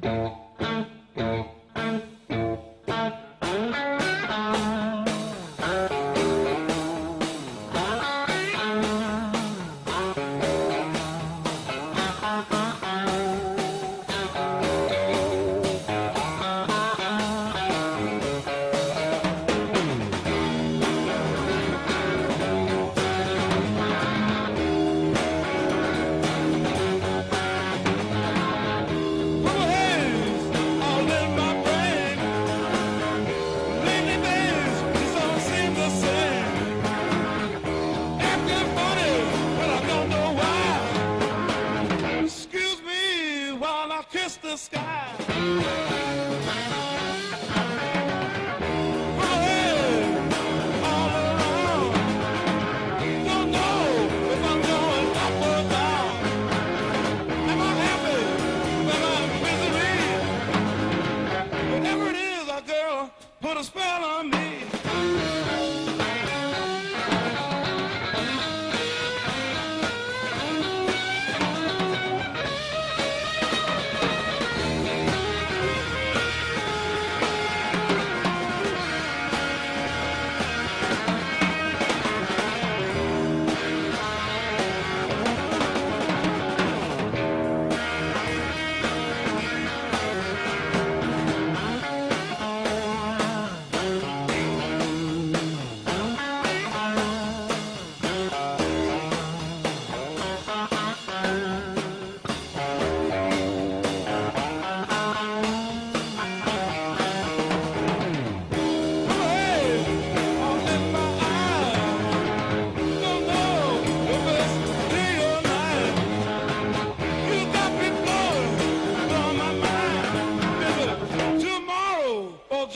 Purple a girl put a spell on me.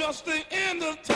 just the end of time.